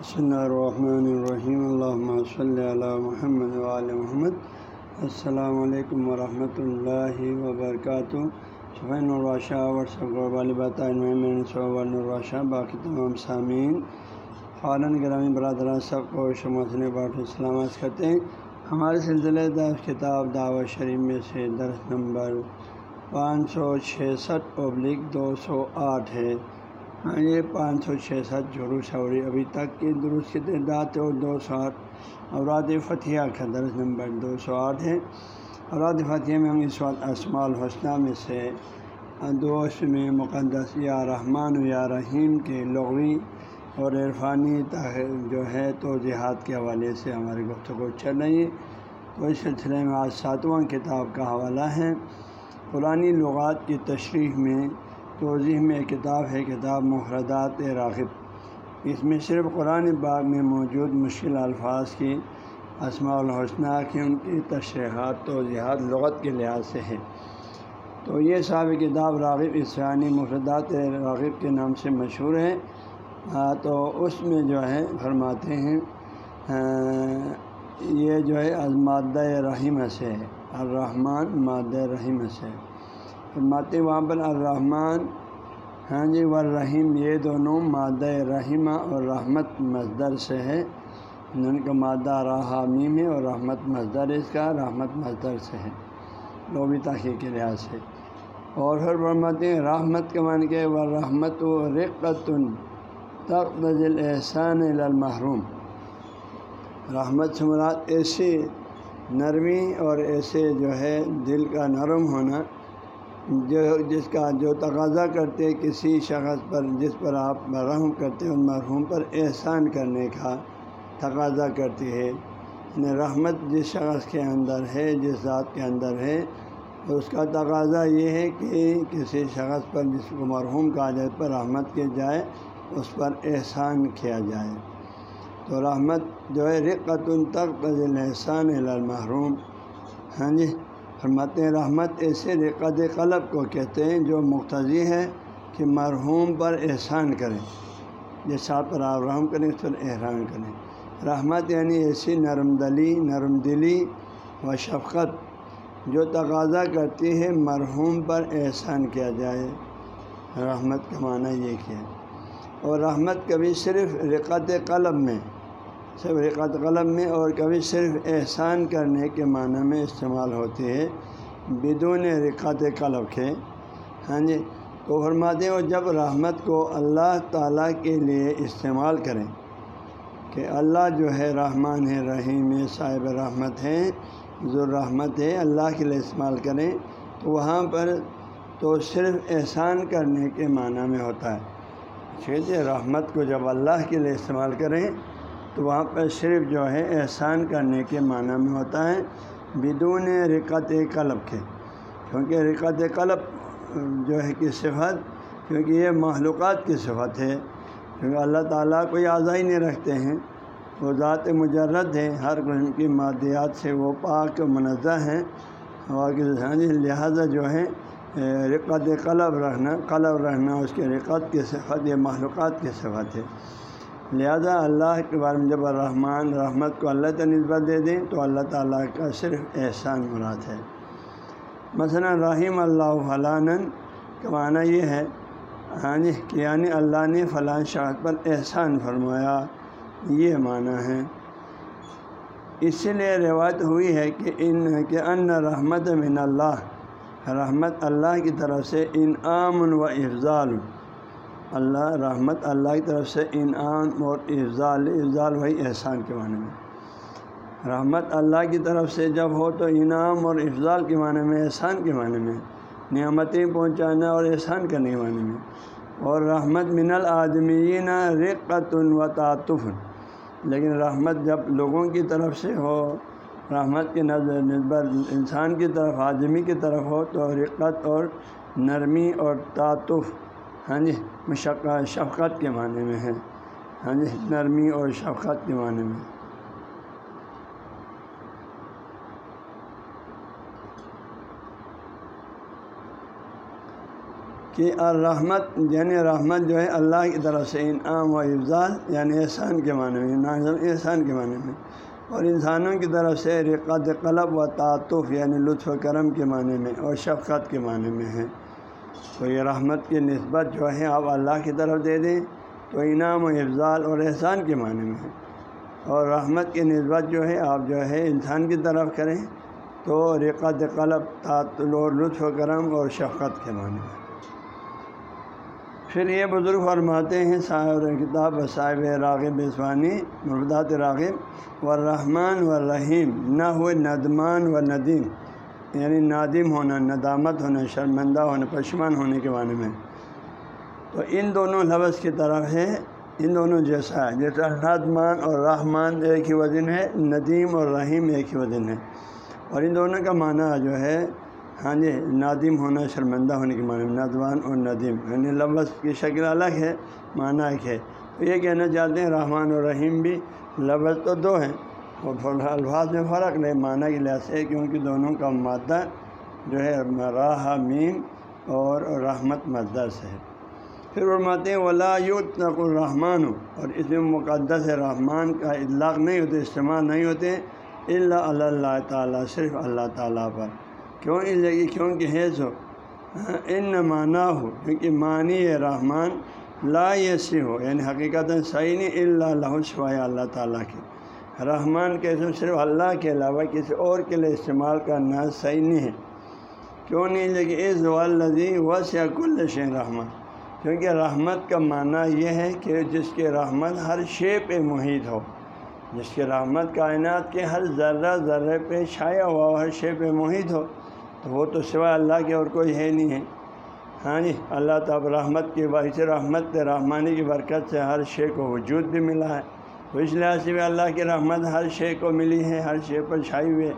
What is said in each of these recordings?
بسم الرحمن الرحیم اللہ صلی اللہ محمد علیہ محمد۔ السلام علیکم ورحمۃ اللہ وبرکاتہ۔ صفین الراشہ ورثہ صبح باقی تمام سامعین خالن گرامی برادران، سب کو شموسن باٹ سلامت کرتے ہیں۔ ہمارے سلسلے درس کتاب دعوت شریف میں سے درس نمبر پانچ سو چھسٹھ، پبلک دو سو آٹھ ہے۔ ہاں، یہ پانچ سو چھسٹھ جھروس اوری ابھی تک کی درست کی تعداد اور دو سو آٹھ اوراد فتح کا درس نمبر دو سو آٹھ ہے اوراد فتح میں ہم اس وقت اسماع الحسنہ میں سے دوست میں مقدس، یا رحمان و یا رحیم کے لغوی اور عرفانی جو ہے توضیحات کے حوالے سے ہماری گفتگو چل رہی ہے۔ تو اس سلسلے میں آج ساتواں کتاب کا حوالہ ہے۔ پرانی لغات کی تشریح میں توضیح میں ایک کتاب ہے، کتاب محردات راغب۔ اس میں صرف قرآن باغ میں موجود مشکل الفاظ کی اسماع الحسنہ کی ان کی تشریحات، توضیحات لغت کے لحاظ سے ہے تو یہ صاحب کتاب راغب اسرانی محردات راغب کے نام سے مشہور ہے۔ تو اس میں جو ہے، فرماتے ہیں یہ جو ہے مادہ رحیم سے ہے۔ الرحمن مادہ رحیم سے فرماتے وہاں پر الرحمن ہاں جی ورحیم یہ دونوں مادہ رحیمہ اور رحمت مزدر سے ہے۔ جن کا مادہ رحمیم ہے اور رحمت مزدر اس کا رحمت مزدر سے ہے۔ لوبی تاخیر کے لحاظ سے۔ اور پھر فرماتے ہیں، رحمت کے معنی کے و رحمت و رقتن تخت احسان المحروم۔ رحمت سے مراد ایسی نرمی اور ایسے جو ہے دل کا نرم ہونا جو جس کا جو تقاضا کرتے کسی شخص پر جس پر آپ رحم کرتے ان مرحوم پر احسان کرنے کا تقاضا کرتی ہے یعنی رحمت جس شخص کے اندر ہے، جس ذات کے اندر ہے، اس کا تقاضا یہ ہے کہ کسی شخص پر جس کو مرحوم کا جائے پر رحمت کی جائے، اس پر احسان کیا جائے۔ تو رحمت جو ہے رقت تک بزل احسان المحروم۔ ہاں جی؟ فرماتے ہیں، رحمت ایسے رقت قلب کو کہتے ہیں جو مقتضی ہے کہ مرحوم پر احسان کریں جس آپ پر آپ رحم کریں، اس پر احران کریں۔ رحمت یعنی ایسی نرم دلی نرم دلی و شفقت جو تقاضا کرتی ہے مرحوم پر احسان کیا جائے۔ رحمت کا معنی یہ کیا اور رحمت کبھی صرف رقت قلب میں صرف رقت قلب میں اور کبھی صرف احسان کرنے کے معنی میں استعمال ہوتی ہے بدون رقت قلب کے۔ ہاں جی تو فرماتے ہیں، اور جب رحمت کو اللہ تعالیٰ کے لیے استعمال کریں کہ اللہ جو ہے رحمان ہے، رحیم صاحب رحمت ہے جو رحمت ہے، اللہ کے لیے استعمال کریں، تو وہاں پر تو صرف احسان کرنے کے معنی میں ہوتا ہے۔ ٹھیک ہے، رحمت کو جب اللہ کے لیے استعمال کریں تو وہاں پر صرف جو ہے احسان کرنے کے معنی میں ہوتا ہے، بدون رقت قلب کے۔ کیونکہ رقت قلب جو ہے کہ صفت، کیونکہ یہ معلومات کی صفت ہے۔ کیونکہ اللہ تعالیٰ کوئی اعضائی نہیں رکھتے ہیں۔ وہ ذات مجرد ہے، ہر قسم کی مادیات سے وہ پاک منزہ ہیں۔ اور لہٰذا جو ہے رقت قلب رہنا قلب رہنا اس کے رقت کی صفت، یہ معلومات کی صفت ہے۔ لہذا اللہ کے بارے میں جب الرحمٰن رحمت کو اللہ تعالیٰ نسبت دے دیں تو اللہ تعالیٰ کا صرف احسان مراد ہے۔ مثلا رحیم اللہ فلاً کا معنی یہ ہے ہاں جی کہ یعنی اللہ نے فلاں شاخ پر احسان فرمایا، یہ معنی ہے۔ اسی لیے روایت ہوئی ہے کہ ان کہ ان رحمت من اللہ، رحمت اللہ کی طرف سے انعام و افضال۔ اللہ رحمت اللہ کی طرف سے انعام اور افضال افضال وہی احسان کے معنی میں۔ رحمت اللہ کی طرف سے جب ہو تو انعام اور افضال کے معنی میں، احسان کے معنی میں، نعمتیں پہنچانا اور احسان کرنے کے معنی میں۔ اور رحمت من العدمین رقت و تعطف۔ لیکن رحمت جب لوگوں کی طرف سے ہو، رحمت کے نظر، نسبت انسان کی طرف آدمی کی طرف ہو، تو رقت اور نرمی اور تعطف ہاں جی مشقت شفقت کے معنی میں ہے۔ ہاں جی نرمی اور شفقت کے معنی میں۔ کہ الرحمت یعنی رحمت جو ہے اللہ کی طرف سے انعام و افضال یعنی احسان کے معنی میں احسان کے معنی میں۔ اور انسانوں کی طرف سے رقت، قلب و تعطف یعنی لطف و کرم کے معنی میں اور شفقت کے معنی میں ہے۔ تو یہ رحمت کی نسبت جو ہے آپ اللہ کی طرف دے دیں تو انعام و افضال اور احسان کے معنی میں ہے اور رحمت کی نسبت جو ہے آپ جو ہے انسان کی طرف کریں تو رقت قلب تعطل اور لطف و کرم اور شفقت کے معنی میں۔ پھر یہ بزرگ فرماتے ہیں، صاحب کتاب صاحب راغب اسوانی مربدات راغب و رحمان و رحیم نہ ہوئے ندمان و ندیم۔ یعنی نادم ہونا، ندامت ہونا، شرمندہ ہونا، پشمان ہونے کے معنی میں۔ تو ان دونوں لفظ کی طرف ہے، ان دونوں جیسا ہے۔ جیسا ندمان اور رحمان ایک ہی وزن ہے، ندیم اور رحیم ایک ہی وزن ہے۔ اور ان دونوں کا معنی جو ہے ہاں جی نادم ہونا، شرمندہ ہونے کے معنی ندوان اور ندیم۔ یعنی لفظ کی شکل الگ ہے، معنی ایک ہے۔ تو یہ کہنا چاہتے ہیں، رحمان اور رحیم بھی لفظ تو دو ہیں۔ اور الفاظ میں فرق نہیں، معنی کی لحاظ سے کیونکہ دونوں کا مادہ جو ہے، راہ، میم اور رحمت مدہ سے ہے۔ پھر فرماتے ہیں، ولا یوتق الرحمٰن۔ اور اس میں مقدس رحمان کا اطلاق نہیں ہوتے، استعمال نہیں ہوتے اللہ اللہ تعالیٰ صرف اللہ تعالیٰ پر۔ کیوں؟ اس لگی کیونکہ ہے سو ہاں، ان معنی ہو کیونکہ معنی رحمان، لا یسی ہو یعنی حقیقت صحیح نہیں اللہ اللہ شوائے اللہ تعالیٰ کی رحمان کے صرف اللہ کے علاوہ کسی اور کے لیے استعمال کرنا صحیح نہیں ہے۔ کیوں نہیں؟ لیکن اس والذی وس یا کل شہ رحمان کیونکہ رحمت کا معنی یہ ہے کہ جس کے رحمت ہر شے پہ محیط ہو۔ جس کے رحمت کائنات کے ہر ذرہ ذرے پہ چھایا ہوا ہو ہر شے پہ محیط ہو، تو وہ تو سوائے اللہ کے اور کوئی ہے نہیں ہے۔ ہاں جی اللہ تعالیٰ رحمت کی باعث رحمت، رحمانی کی برکت سے ہر شے کو وجود بھی ملا ہے۔ تو اس لحاظ سے بھی اللہ کی رحمت ہر شے کو ملی ہے، ہر شے پر چھائی ہوئی ہے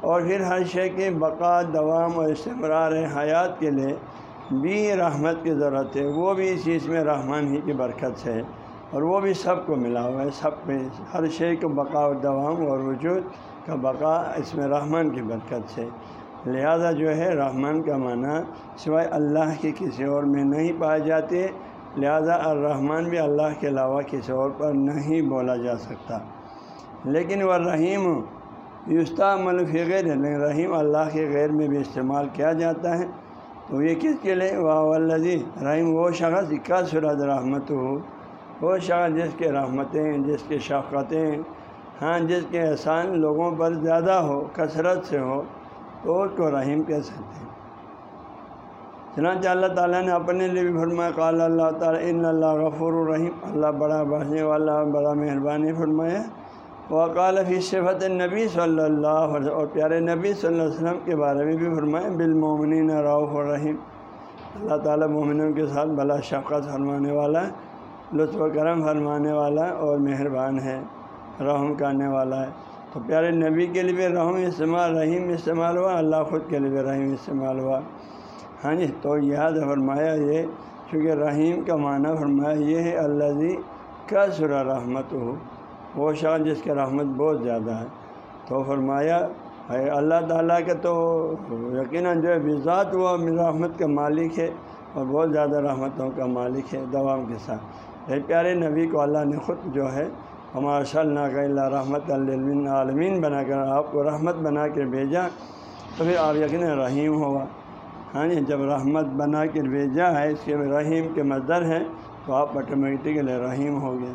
اور پھر ہر شے کی بقا، دوام اور استمرار حیات کے لیے بھی رحمت کی ضرورت ہے۔ وہ بھی اس چیز میں رحمان ہی کی برکت سے ہے۔ اور وہ بھی سب کو ملا ہوا ہے، سب پہ ہر شے کو بقا و دوام اور وجود کا بقا اس میں رحمان کی برکت سے لہذا جو ہے، رحمان کا معنی سوائے اللہ کے کسی اور میں نہیں پائے جاتے۔ لہذا الرحمن بھی اللہ کے علاوہ کسی اور پر نہیں بولا جا سکتا۔ لیکن وہ رحیم یوستا ملفی غیر، لیکن رحیم اللہ کے غیر میں بھی استعمال کیا جاتا ہے۔ تو یہ کس کے لیے؟ والذی رحیم وہ شخص کا سرد رحمت ہو وہ شخص جس کے رحمتیں، جس کے شفقتیں ہاں جس کے احسان لوگوں پر زیادہ ہو، کثرت سے ہو، تو اس کو رحیم کہہ سکتے ہیں۔ چنانچہ اللہ تعالیٰ نے اپنے لیے بھی فرمایا، قال اللہ تعالیٰ، ان اللہ غفور الرحیم اللہ بڑا بڑھنے والا، بڑا مہربانی فرمایا وقال فی صفت نبی صلی اللہ علیہ اور پیارے نبی صلی اللہ علیہ وسلم کے بارے میں بھی فرمایا بالمومنین راؤف الرحیم اللہ تعالیٰ مومنوں کے ساتھ بلا شفقت فرمانے والا لطف و کرم فرمانے والا اور مہربان ہے، رحم کرنے والا ہے۔ تو پیارے نبی کے لیے بھی رحم استعمال، رحیم استعمال ہوا، اللہ خود کے لیے بھی رحیم استعمال ہوا۔ ہاں جی تو یاد فرمایا یہ، چونکہ رحیم کا معنی فرمایا یہ ہے اللہ جی کا سرا رحمت ہو وہ شاہ جس کے رحمت بہت زیادہ ہے۔ تو فرمایا اللہ تعالیٰ کا تو یقیناً جو ہے ذات وہ رحمت کا مالک ہے اور بہت زیادہ رحمتوں کا مالک ہے دوام کے ساتھ۔ پیارے نبی کو اللہ نے خود جو ہے ہمارا صلی اللہ رحمت علم عالمین بنا کر آپ کو رحمت بنا کر بھیجا، تو پھر آپ یقین رحیم ہوا۔ ہاں جی جب رحمت بنا کر بھیجا ہے، اس کے رحیم کے مزر ہیں، تو آپ آٹومیٹکلی رحیم ہو گیا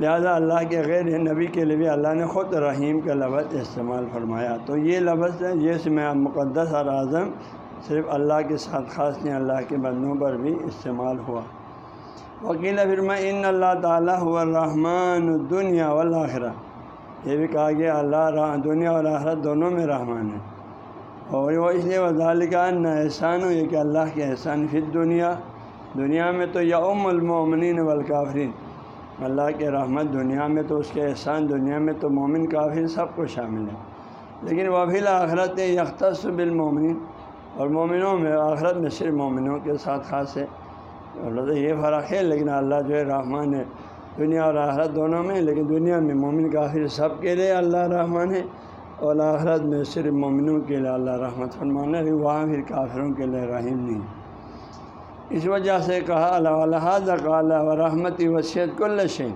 لہذا اللہ کے غیر نبی کے لیے بھی اللہ نے خود رحیم کا لفظ استعمال فرمایا۔ تو یہ لفظ ہے جس میں مقدس اور اعظم صرف اللہ کے ساتھ خاص نہیں، اللہ کے بندوں پر بھی استعمال ہوا۔ وکیل فرما ان اللہ تعالیٰ الرحمٰن دنیا والآخرہ۔ یہ بھی کہا گیا، اللہ دنیا اور آخرت دونوں میں رحمان ہے اور وہ اس لیے وزال کا نہ احسان ہو یہ کہ اللہ کے احسان پھر دنیا دنیا میں تو یوم المومنین والکافرین۔ اللہ کے رحمت دنیا میں تو اس کے احسان، دنیا میں تو مومن، کافر، سب کو شامل ہے۔ لیکن وہ بھی آخرت یختص بالمومنین اور مومنوں میں، آخرت میں صرف مومنوں کے ساتھ خاص ہے۔ اللہ تو یہ فرق ہے، لیکن اللہ جو ہے رحمان ہے۔ دنیا اور آخرت دونوں میں، لیکن دنیا میں مومن، کافر، سب کے لیے اللہ رحمان ہے۔ اور آخرت میں صرف مومنوں کے لیے اللہ رحمت فرمانا ہے وہاں پھر کافروں کے لیے رحیم نہیں۔ اس وجہ سے کہا، اللہ اللہ و رحمتی وصیت کل شے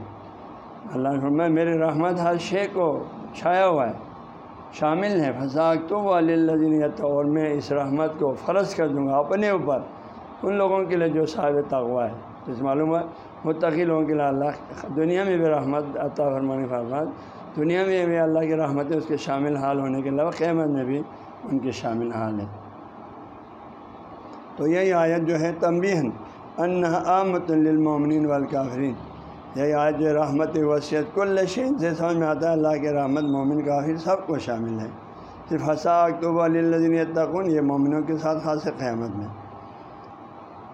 اللہ فرمائے میری رحمت ہر شے کو چھایا ہوا ہے، شامل ہے۔ فضاق تو والدین اور میں اس رحمت کو فرض کر دوں گا اپنے اوپر ان لوگوں کے لیے جو صاحب تغوا ہے۔ جس معلوم ہے متقی لوگوں کے لیے اللہ دنیا میں بھی رحمت عطا فرمانی فرمات دنیا میں بھی اللہ کی رحمت اس کے شامل حال ہونے کے علاوہ قیمت میں بھی ان کے شامل حال ہے تو یہی آیت جو ہے تمبین ان آمت للمومنین والکافرین۔ یہی آیت جو رحمت وصیت کل شین سے سمجھ میں آتا ہے، اللہ کے رحمت مومن کافر سب کو شامل ہے۔ صرف حسا اکتوبہ علیہ تکن یہ مومنوں کے ساتھ خاص قیامت میں۔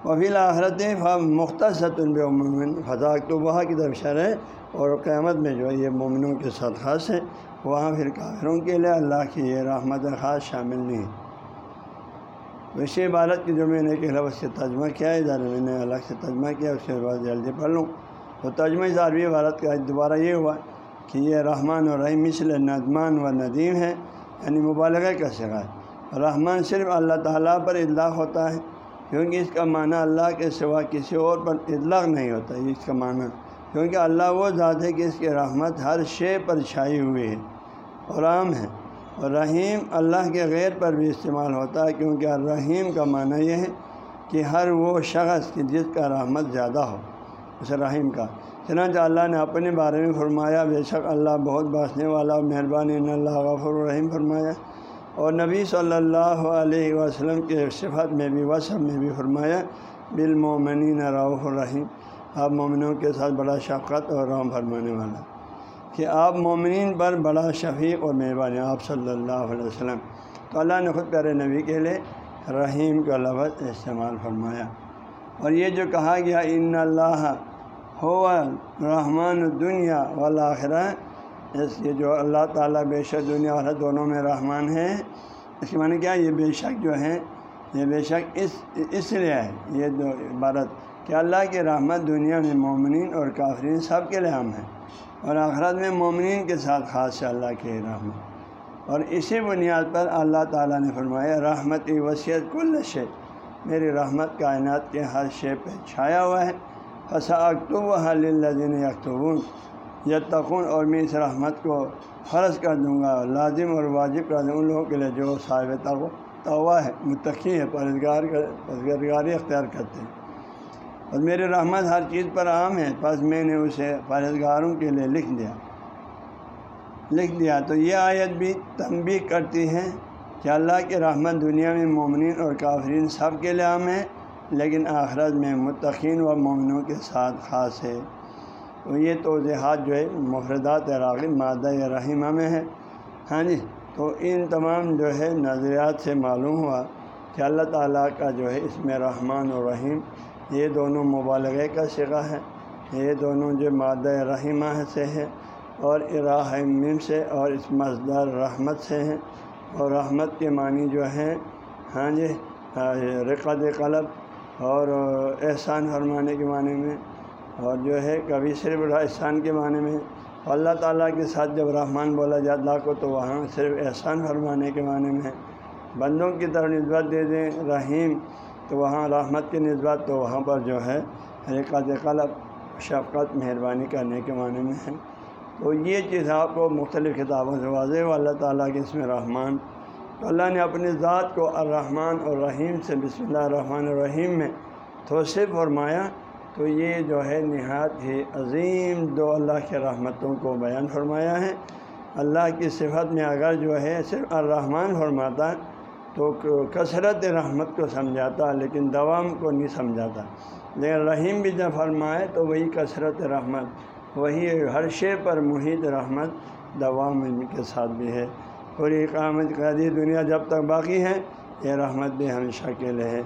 وفیل آخرت مختص مومن فضا اکتوبہ کی طرف شرح اور قیامت میں جو ہے یہ مومنوں کے ساتھ خاص ہے وہاں پھر کافروں کے لیے اللہ کی یہ رحمت خاص شامل نہیں ویسے عبارت کی جو میں نے کہ لفظ سے ترجمہ کیا ہے، ادارے میں نے الگ سے ترجمہ کیا، اس کے بعد جلدی پڑھ لوں۔ تو ترجمہ ظاہروی عبارت کا دوبارہ یہ ہوا کہ یہ رحمان اور رحیم مثل ندمان و ندیم ہے یعنی مبالغہ کا سگا ہے۔ رحمان صرف اللہ تعالیٰ پر اطلاق ہوتا ہے، کیونکہ اس کا معنی اللہ کے سوا کسی اور پر اطلاق نہیں ہوتا، یہ اس کا معنی کیونکہ اللہ وہ ذات ہے کہ اس کی رحمت ہر شے پر چھائی ہوئی ہے اور عام ہے اور رحیم اللہ کے غیر پر بھی استعمال ہوتا ہے کیونکہ الرحیم کا معنی یہ ہے کہ ہر وہ شخص کی جس کا رحمت زیادہ ہو، اس رحیم کا۔ چنانچہ اللہ نے اپنے بارے میں فرمایا، بے شک اللہ بہت باسنے والا مہربانی اللہ غفر الرحیم فرمایا۔ اور نبی صلی اللہ علیہ وسلم کے صفت میں بھی، وصف میں بھی فرمایا بالمومنین رعف الرحیم۔ آپ مومنوں کے ساتھ بڑا شفقت اور رحم فرمانے والا کہ آپ مومنین پر بڑا شفیق اور مہربانی آپ صلی اللہ علیہ وسلم۔ تو اللہ نے خود پیارے نبی کے لیے رحیم کا لفظ استعمال فرمایا۔ اور یہ جو کہا گیا، ان اللہ ہو رحمان دنیا والآخرہ، اس یہ جو اللہ تعالیٰ بے شک دنیا اور دونوں میں رحمان ہے، اس کے معنی کیا؟ یہ بے شک جو ہے، یہ بے شک اس اس لیے ہے، یہ جو عبارت۔ کہ اللہ کی رحمت دنیا میں مومنین اور کافرین سب کے لیے عام ہے اور آخرت میں مومنین کے ساتھ خاص ہے اللہ کے رحمت۔ اور اسی بنیاد پر اللہ تعالیٰ نے فرمایا، رحمت وصیت کل شے، میری رحمت کائنات کے ہر شے پہ چھایا ہوا ہے۔ فسا اکتوب حلین اختبون یتقون اور میں اس رحمت کو فرض کر دوں گا، لازم اور واجب کر دوں ان لوگوں کے لیے جو صاحب توا ہے، متقی ہے پرزگار پرزگاری اختیار کرتے ہیں۔ اور میرے رحمت ہر چیز پر عام ہے بس میں نے اسے پرہزگاروں کے لیے لکھ دیا۔ لکھ دیا۔ تو یہ آیت بھی تنبیہ کرتی ہے کہ اللہ کی رحمت دنیا میں مومنین اور کافرین سب کے لیے عام ہے، لیکن آخرت میں متقین و مومنوں کے ساتھ خاص ہے۔ تو یہ توضیحات جو ہے، مفردات راغب مادہ رحمہ میں ہے۔ ہاں جی تو ان تمام جو ہے نظریات سے معلوم ہوا کہ اللہ تعالیٰ کا جو ہے اس میں رحمان و رحیم یہ دونوں مبالغے کا سگا ہے۔ یہ دونوں جو مادہ رحمہ سے ہے اور اراحم سے اور اس مزدار رحمت سے ہیں۔ اور رحمت کے معنی جو ہیں ہاں جی رقد قلب اور احسان فرمانے کے معنی میں۔ اور جو ہے، کبھی صرف احسان کے معنی میں۔ اللہ تعالیٰ کے ساتھ جب رحمان بولا جاتا کو، تو وہاں صرف احسان فرمانے کے معنی میں بندوں کی طرف نسبت دے دیں، رحیم تو وہاں رحمت کی نسبت تو وہاں پر جو ہے حقیقت قلب شفقت، مہربانی کرنے کے معنی میں ہے۔ تو یہ چیز آپ کو مختلف کتابوں سے واضح ہو اللہ تعالیٰ کے اس میں رحمان تو اللہ نے اپنی ذات کو الرحمن اور رحیم سے، بسم اللہ الرحمن الرحیم میں توصف فرمایا۔ تو یہ جو ہے، نہایت ہی عظیم دو اللہ کے رحمتوں کو بیان فرمایا ہے۔ اللہ کی صفت میں اگر جو ہے، صرف الرحمن فرماتا تو کثرت رحمت کو سمجھاتا لیکن دوام کو نہیں سمجھاتا۔ لیکن رحیم بھی جب فرمائے تو وہی کثرت رحمت، وہی ہر شے پر محیط رحمت دوام ان کے ساتھ بھی ہے۔ پوری قیامت قیدی دنیا جب تک باقی ہے، یہ رحمت بھی ہمیشہ کے لیے ہے۔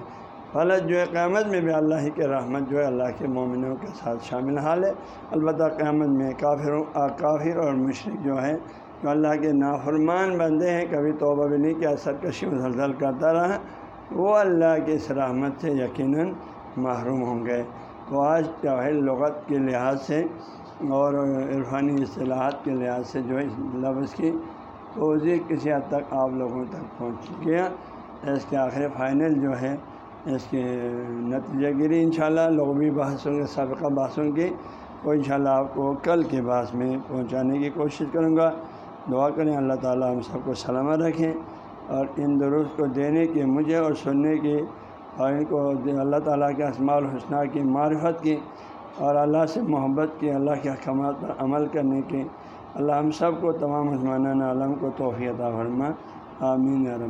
غلط جو ہے قیامت میں بھی اللہ ہی کے رحمت جو ہے اللہ کے مومنوں کے ساتھ شامل حال ہے۔ البتہ قیامت میں کافروں، کافر اور مشرق جو ہے جو اللہ کے نافرمان بندے ہیں، کبھی توبہ بھی نہیں کیا سرکشی مسلسل کرتا رہا۔ وہ اللہ کے اس رحمت سے یقیناً محروم ہوں گے۔ تو آج چاہے لغت کے لحاظ سے اور عرفانی اصطلاحات کے لحاظ سے جو ہے لفظ کی توضیع کسی حد تک آپ لوگوں تک پہنچ گیا اس کے آخر فائنل جو ہے، اس کے نتیجہ گیری ان شاء اللہ لغوی بحثوں کے سابقہ بحثوں کی وہ ان شاء اللہ آپ کو کل کے بعض میں پہنچانے کی کوشش کروں گا۔ دعا کریں، اللہ تعالیٰ ہم سب کو سلامت رکھیں اور ان درست کو دینے کے، مجھے اور سننے کی اور ان کو، اللہ تعالیٰ کے اسماع الحسنہ کی معرفت کی اور اللہ سے محبت کی، اللہ کے احکامات پر عمل کرنے کی اللہ ہم سب کو تمام عثمان عالم کو توفیع فرما۔ آمین عرم